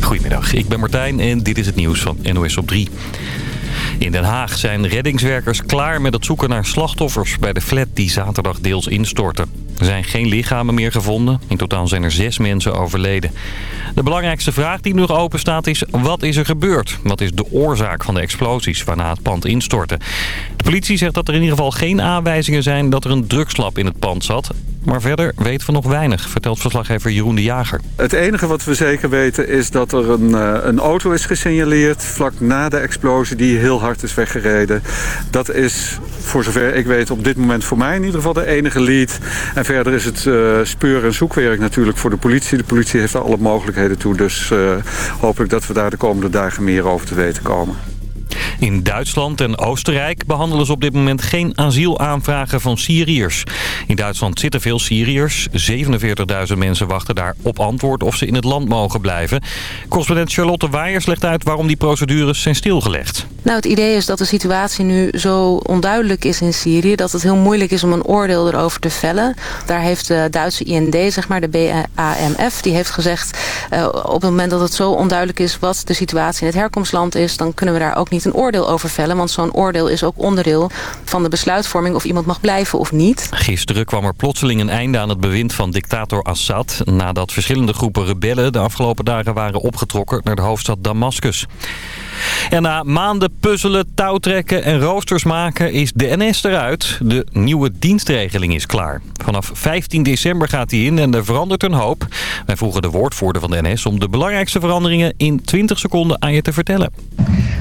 Goedemiddag, ik ben Martijn en dit is het nieuws van NOS op 3. In Den Haag zijn reddingswerkers klaar met het zoeken naar slachtoffers... bij de flat die zaterdag deels instortte. Er zijn geen lichamen meer gevonden. In totaal zijn er zes mensen overleden. De belangrijkste vraag die nog open staat is... wat is er gebeurd? Wat is de oorzaak van de explosies waarna het pand instortte? De politie zegt dat er in ieder geval geen aanwijzingen zijn... dat er een drugslab in het pand zat. Maar verder weten we nog weinig, vertelt verslaggever Jeroen de Jager. Het enige wat we zeker weten is dat er een, eh, een auto is gesignaleerd... vlak na de explosie die heel hard is weggereden. Dat is, voor zover ik weet, op dit moment voor mij in ieder geval de enige lead. Verder is het uh, speur- en zoekwerk natuurlijk voor de politie. De politie heeft alle mogelijkheden toe. Dus uh, hopelijk dat we daar de komende dagen meer over te weten komen. In Duitsland en Oostenrijk behandelen ze op dit moment geen asielaanvragen van Syriërs. In Duitsland zitten veel Syriërs. 47.000 mensen wachten daar op antwoord of ze in het land mogen blijven. Correspondent Charlotte Waaiers legt uit waarom die procedures zijn stilgelegd. Nou, het idee is dat de situatie nu zo onduidelijk is in Syrië... dat het heel moeilijk is om een oordeel erover te vellen. Daar heeft de Duitse IND, zeg maar, de BAMF, die heeft gezegd... Uh, op het moment dat het zo onduidelijk is wat de situatie in het herkomstland is... dan kunnen we daar ook niet een oordeel over vellen. Want zo'n oordeel is ook onderdeel van de besluitvorming... of iemand mag blijven of niet. Gisteren kwam er plotseling een einde aan het bewind van dictator Assad... nadat verschillende groepen rebellen de afgelopen dagen waren opgetrokken... naar de hoofdstad Damascus. En na maanden puzzelen, touwtrekken en roosters maken is de NS eruit. De nieuwe dienstregeling is klaar. Vanaf 15 december gaat die in en er verandert een hoop. Wij vroegen de woordvoerder van de NS om de belangrijkste veranderingen in 20 seconden aan je te vertellen.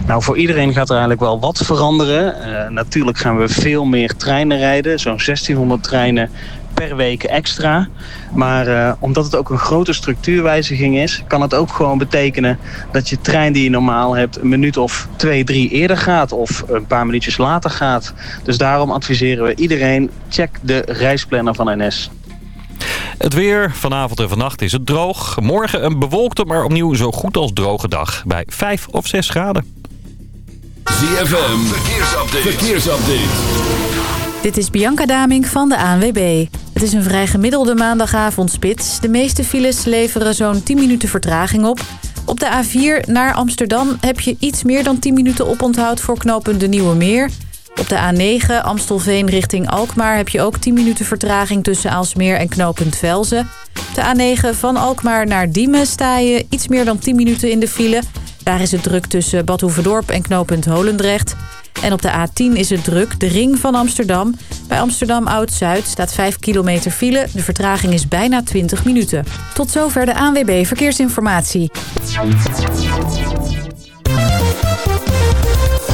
Nou, voor iedereen gaat er eigenlijk wel wat veranderen. Uh, natuurlijk gaan we veel meer treinen rijden. Zo'n 1600 treinen per week extra. Maar uh, omdat het ook een grote structuurwijziging is... kan het ook gewoon betekenen dat je trein die je normaal hebt... een minuut of twee, drie eerder gaat of een paar minuutjes later gaat. Dus daarom adviseren we iedereen... check de reisplanner van NS. Het weer. Vanavond en vannacht is het droog. Morgen een bewolkte, maar opnieuw zo goed als droge dag. Bij 5 of 6 graden. ZFM. Verkeersupdate. Verkeersupdate. Dit is Bianca Daming van de ANWB. Het is een vrij gemiddelde maandagavondspits. De meeste files leveren zo'n 10 minuten vertraging op. Op de A4 naar Amsterdam heb je iets meer dan 10 minuten oponthoud voor knooppunt De Nieuwe Meer. Op de A9 Amstelveen richting Alkmaar heb je ook 10 minuten vertraging tussen Aalsmeer en knooppunt Velzen. Op de A9 van Alkmaar naar Diemen sta je iets meer dan 10 minuten in de file. Daar is het druk tussen Bad Hoeverdorp en knooppunt Holendrecht. En op de A10 is het druk, de ring van Amsterdam. Bij Amsterdam Oud-Zuid staat 5 kilometer file. De vertraging is bijna 20 minuten. Tot zover de ANWB Verkeersinformatie.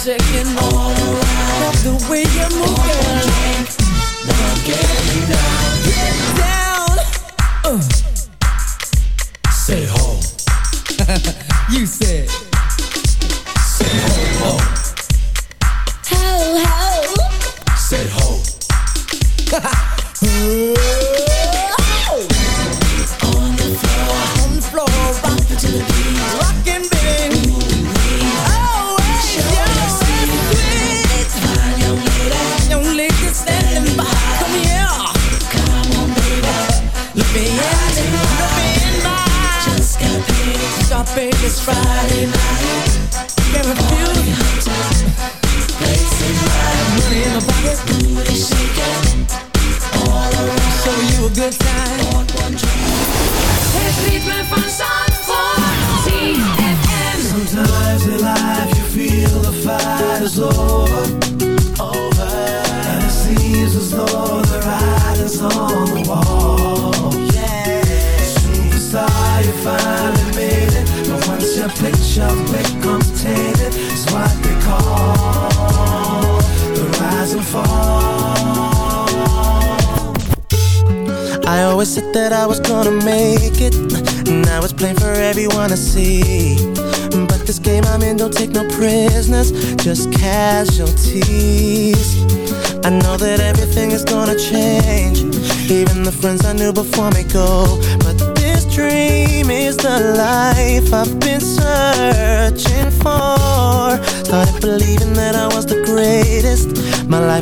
second more.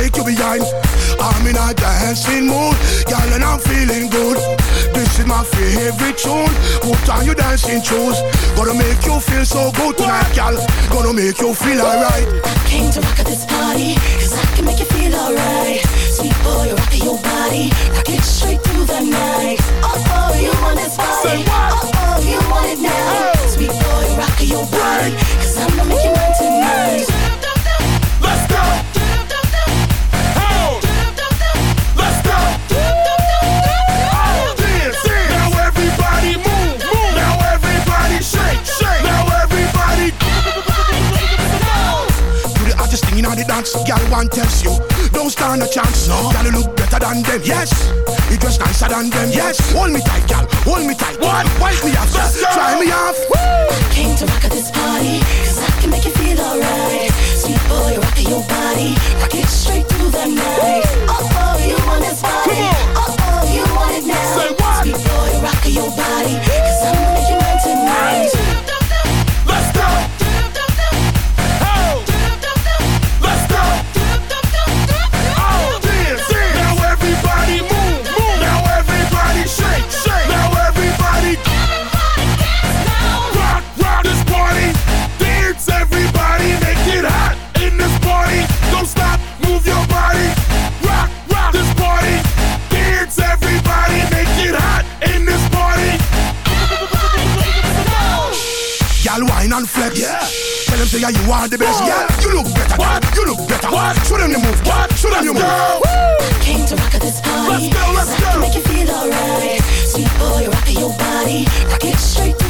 Want you behind. I'm in a dancing mood, girl, and I'm feeling good. This is my favorite tune. Put on you dancing shoes. Gonna make you feel so good tonight, girl. Gonna make you feel alright. I Came to rock at this party, cause I can make you feel alright. Sweet boy, rock your body, rock it straight through the night. Oh, oh, you want this body. What? Oh, oh, you want it now. Sweet boy, rock your body, cause I'm gonna make you thing in all the dance, girl, one tells you. Don't stand a chance, no. Girl, you look better than them, yes. You dress nicer than them, yes. Hold me tight, girl, hold me tight. What? Wipe me off, Let's go. try me off. I Came to rock at this party, cause I can make you feel alright. Sweet boy, rock your body, rock it straight through the night. Oh, oh, you want this body. Come on. Oh, oh, you want it now. Say what? Sweet boy, rock your body, cause I'm and flex. Yeah. Tell them say yeah, you are the best. Yeah, you look better. What? You look better. What? Show them you move. What? Show them you move. Go. Came to rock at this party. Let's go, let's cause I can go. make you feel alright. Sweet boy, rock your body, rock it straight through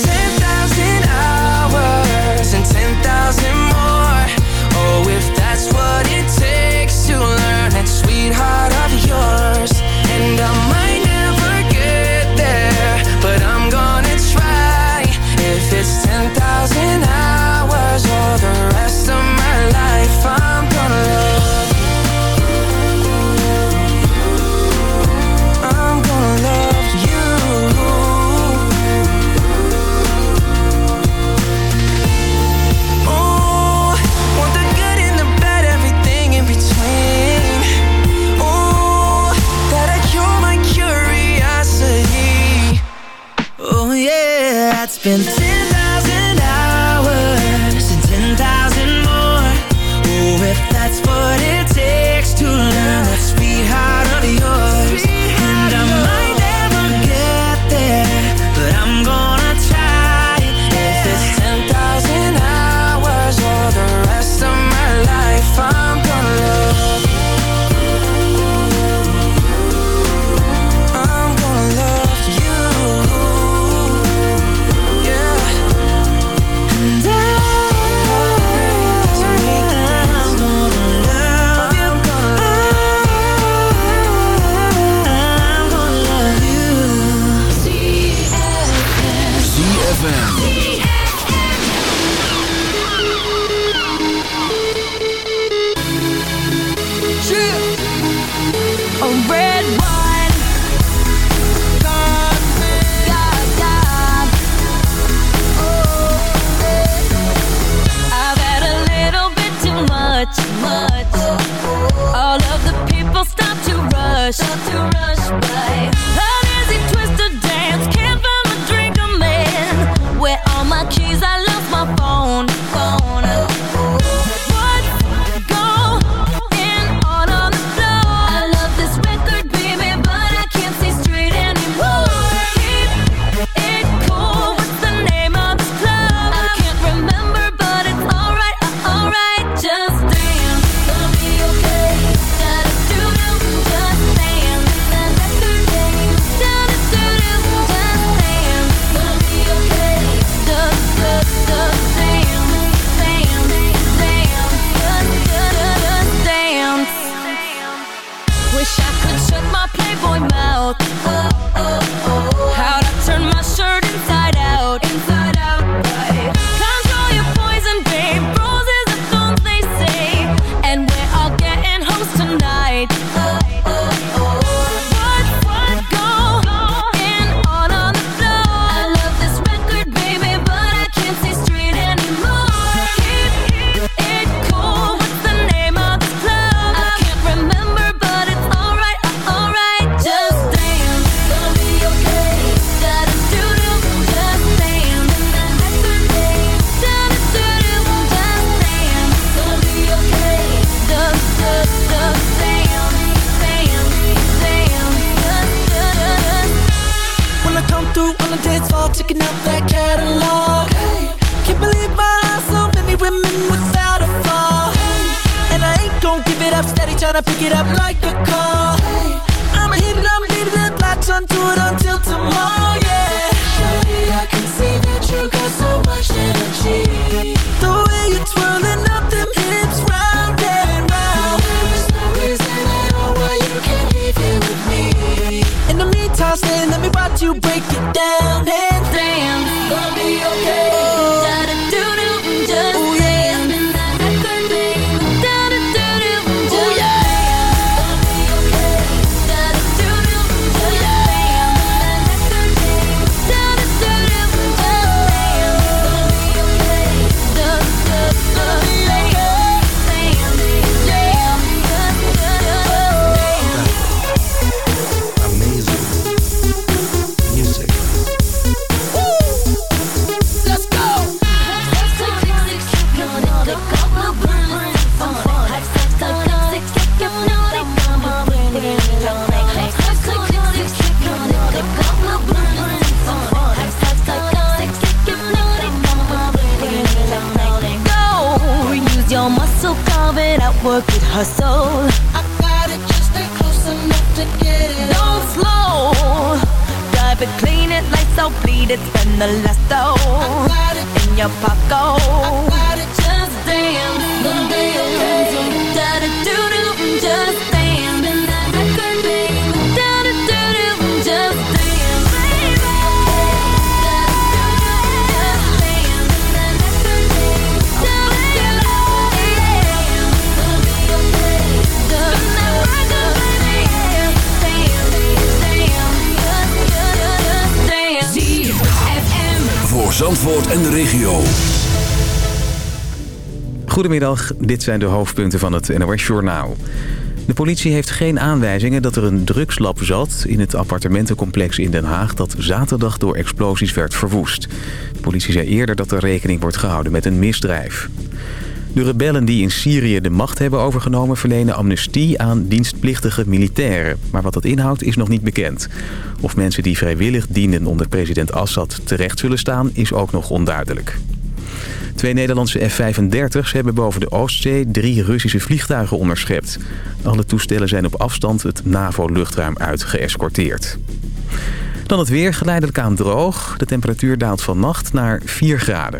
Goedemiddag, dit zijn de hoofdpunten van het NOS Journaal. De politie heeft geen aanwijzingen dat er een drugslab zat... in het appartementencomplex in Den Haag... dat zaterdag door explosies werd verwoest. De politie zei eerder dat er rekening wordt gehouden met een misdrijf. De rebellen die in Syrië de macht hebben overgenomen... verlenen amnestie aan dienstplichtige militairen. Maar wat dat inhoudt is nog niet bekend. Of mensen die vrijwillig dienen onder president Assad terecht zullen staan... is ook nog onduidelijk. Twee Nederlandse F-35's hebben boven de Oostzee drie Russische vliegtuigen onderschept. Alle toestellen zijn op afstand het NAVO-luchtruim uit geëscorteerd. Dan het weer, geleidelijk aan droog. De temperatuur daalt vannacht naar 4 graden.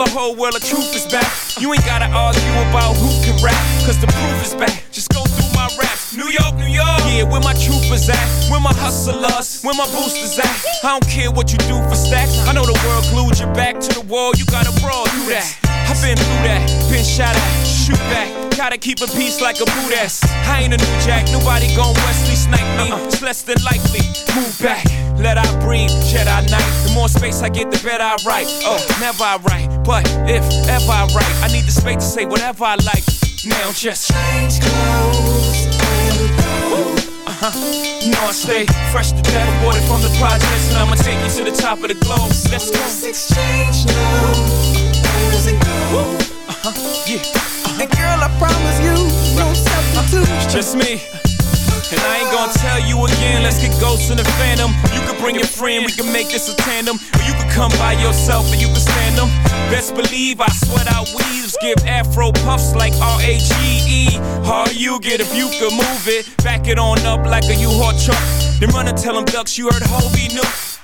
The whole world the truth is back. You ain't gotta argue about who can rap, cause the proof is back. Just go through my raps. New York, New York. Yeah, where my troopers at? Where my hustlers? Where my boosters at? I don't care what you do for stacks. I know the world glued your back to the wall. You gotta brawl through that. I've been through that, been shot at, shoot back. Gotta keep a peace like a boot ass. I ain't a new jack, nobody gon' Wesley snipe me. Uh-uh. It's less than likely. Move back, let I breathe, Jedi Knight. The more space I get, the better I write. Oh, never I write, but if ever I write, I need the space to say whatever I like. Now just change clothes and go. Uh-huh. You know I stay fresh to death, aborted from the projects, and I'ma take you to the top of the globe. Let's go. Let's exchange now. Where's it go? Uh-huh. Yeah. And girl, I promise you, no substitute. It's just me. And I ain't gonna tell you again, let's get ghosts in the phantom. You can bring your friend, we can make this a tandem. Or you can come by yourself and you can stand them. Best believe I sweat out weaves, give afro puffs like R-A-G-E. How you get if you could move it, back it on up like a U-Haul truck. Then run and tell them ducks you heard Hobie knew.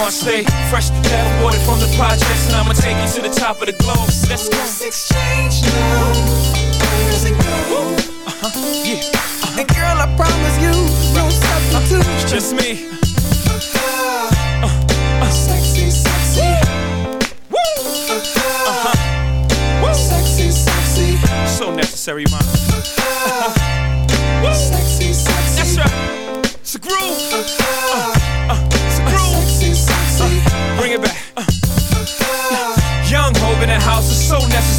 I stay fresh to death, aborted from the projects, and I'ma take you to the top of the globe. Let's go. Let's exchange now. Where's it go? Uh-huh. Yeah. And girl, I promise you, no substitute. It's just me. Uh-huh. Uh-huh. Sexy, sexy. Woo! Uh-huh. Woo. Sexy, sexy. So necessary, man. Sexy, sexy. That's right. It's a groove.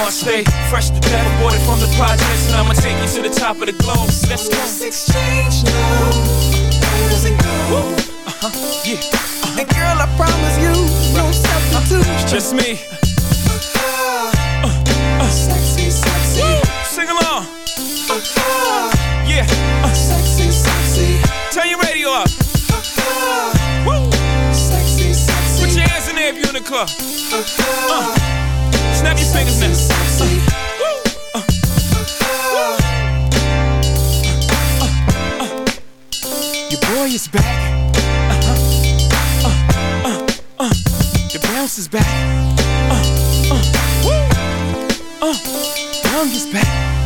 I stay fresh to death, aborted from the projects, and I'ma take you to the top of the globe. So Let's go. Let's exchange now. Where's it go? Uh-huh. Yeah. And girl, I promise you, no substitute. It's just me. Sexy, sexy. Sing along. Uh-huh. Yeah. Sexy, sexy. Turn your radio up. Woo. Sexy, sexy. Put your hands in there if you're in the club. Uh. Snap your fingers now. Uh. Uh. Your boy is back. Your bounce is back. Uh, uh. Uh. Young is back.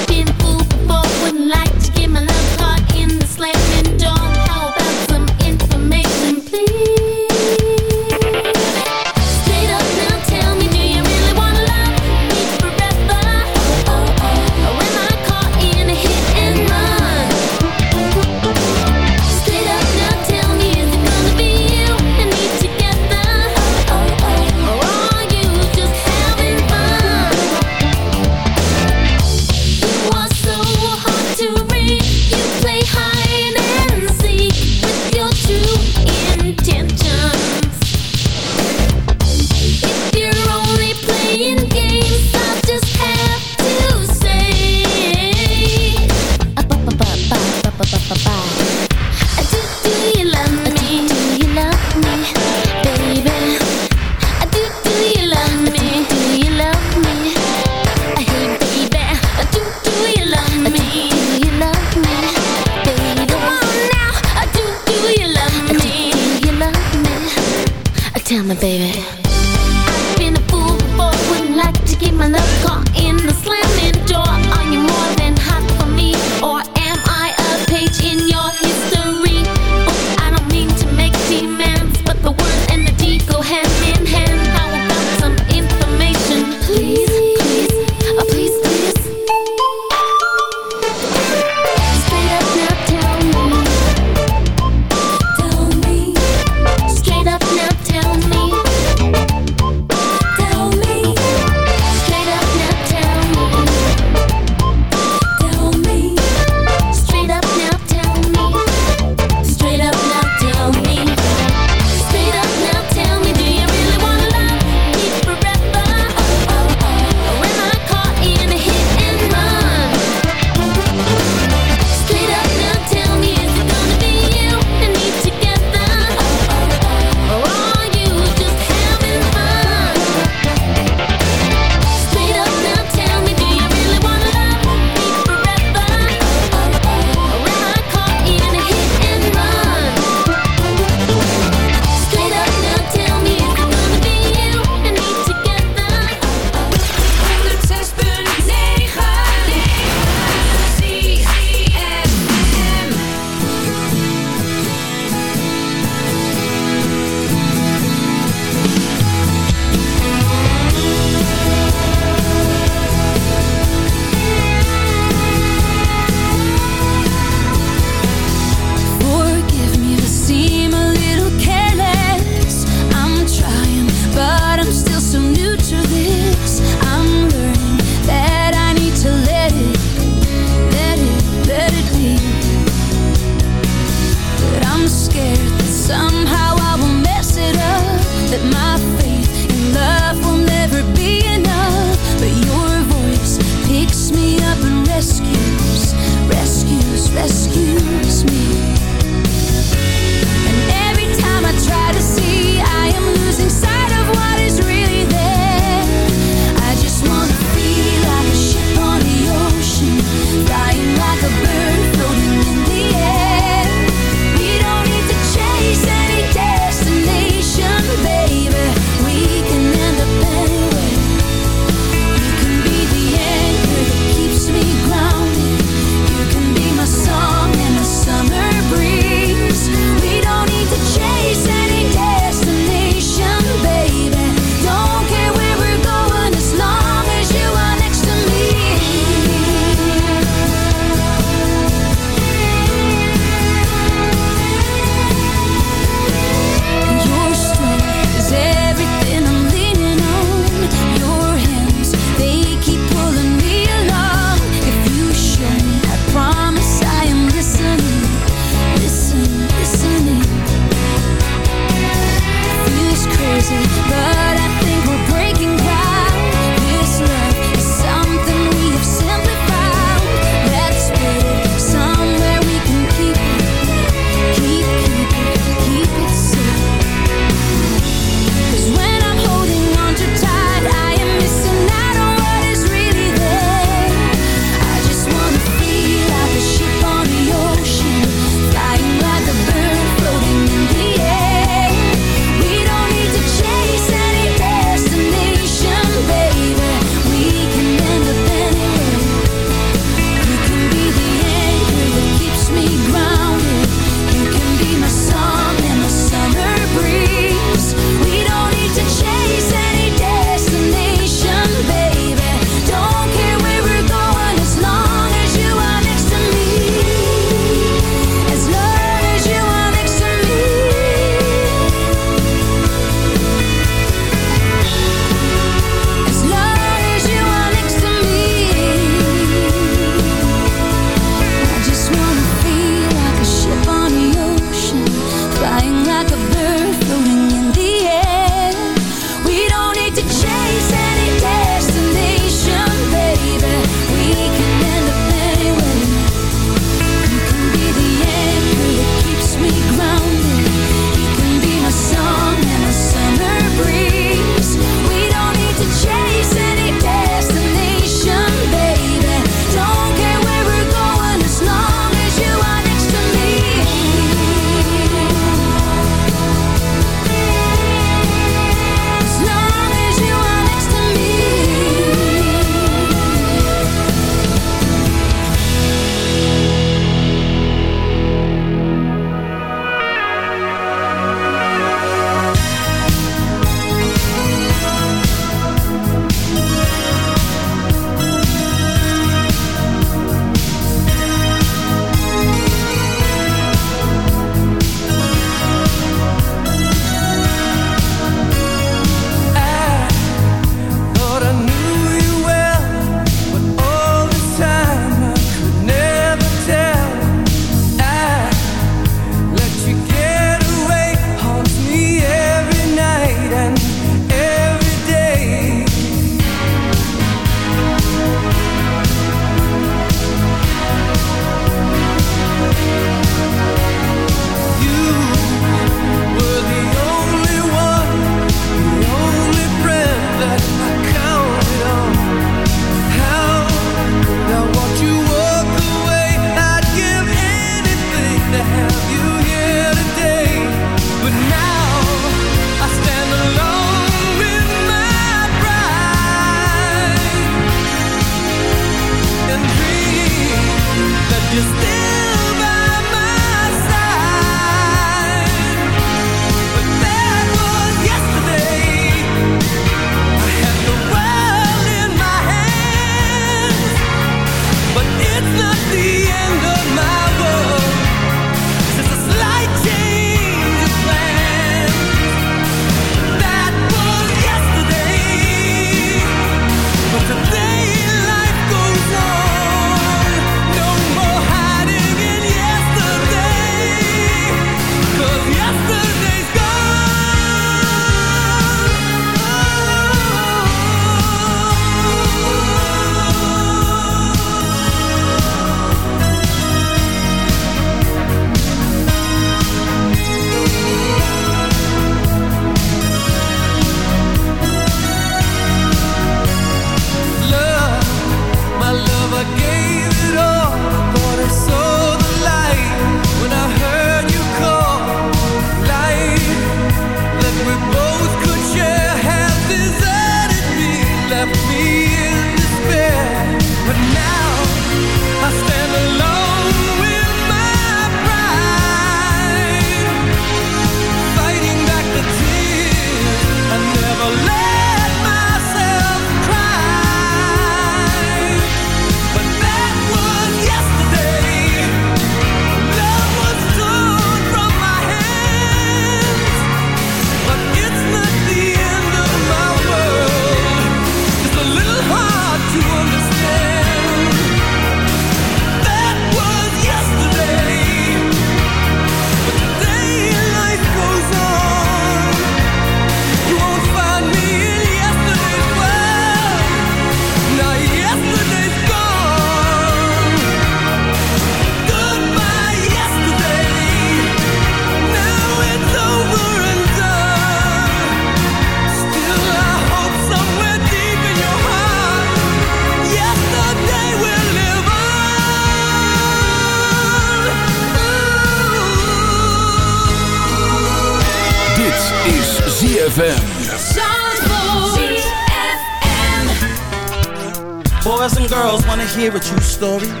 A true story.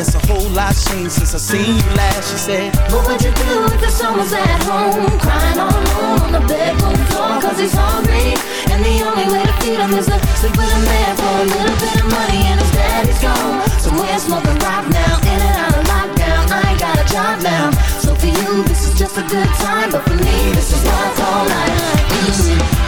Guess a whole lot's changed since I seen you last. She said, What would you do if the son was at home? Crying all alone on the bedroom floor Cause he's hungry And the only way to feed him is to sleep with a man For a little bit of money and his daddy's gone. So we're smoking rock now In and out of lockdown. I ain't got a job now. So for you this is just a good time But for me this is I call life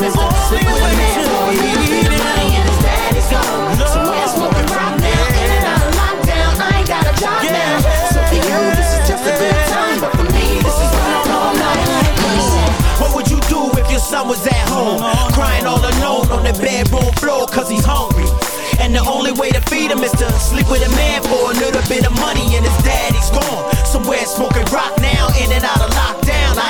way to feed him is to sleep with a man For a little money and his daddy's gone Somewhere smoking rock now In and out of lockdown I ain't got a job now So for you this is just a good time But for me this is what I call life What would you do if your son was at home? Crying all alone on the bedroom floor cause he's hungry. And the only way to feed him is to sleep with a man for a little bit of money and his daddy's gone. Somewhere smoking rock now, in and out of lockdown. I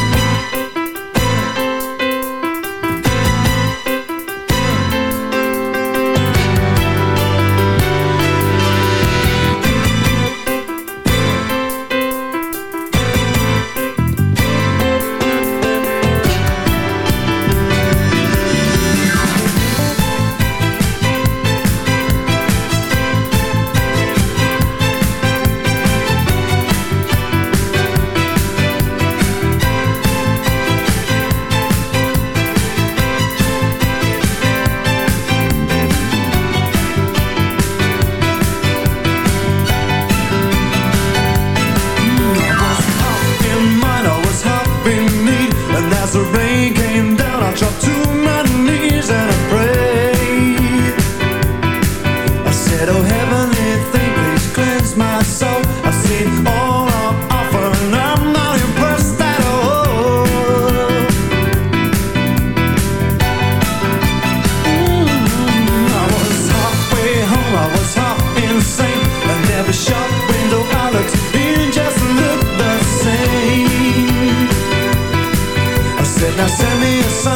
Now send me a sign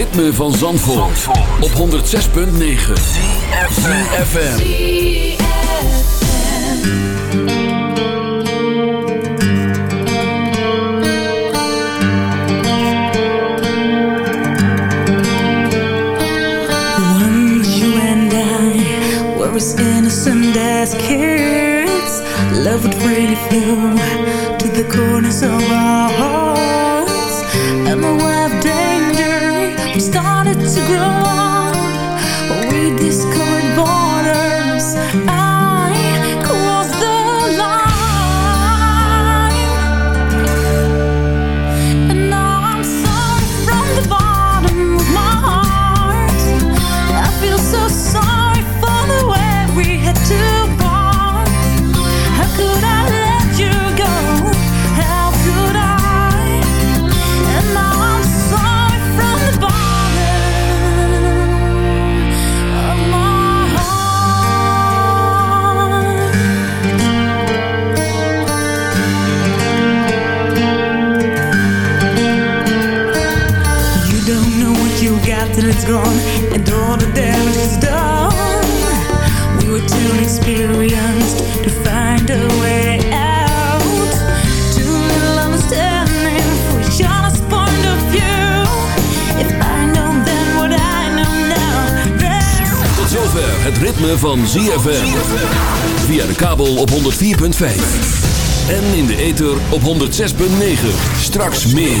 ritme van Zandvoort, op 106.9 FM. Once you and I were as innocent as kids. Love would really flow to the corners of our hearts. And danger we started to grow up. We discovered it's gone, and all the damage is done. We were too experienced to find a way out. Too little understanding for each other's point of view. If I know then what I know now, then het ritme van ZFM. Via de kabel op 104.5. En in de ether op 106.9. Straks meer.